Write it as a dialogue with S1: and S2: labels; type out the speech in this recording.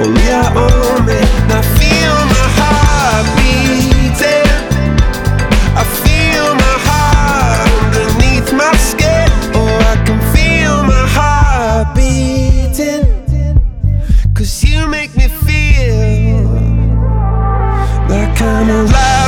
S1: Oh, I me. Now feel my heart beating. I feel my heart underneath my skin. Oh, I can feel my heart beating. Cause you make me feel like I'm alive